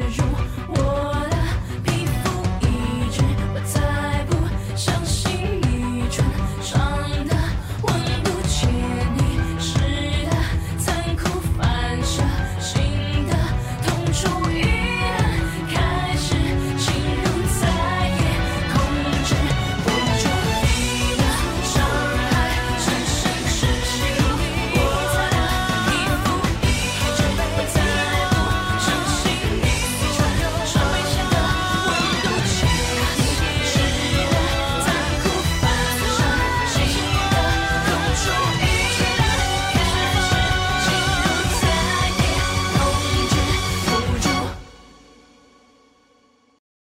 je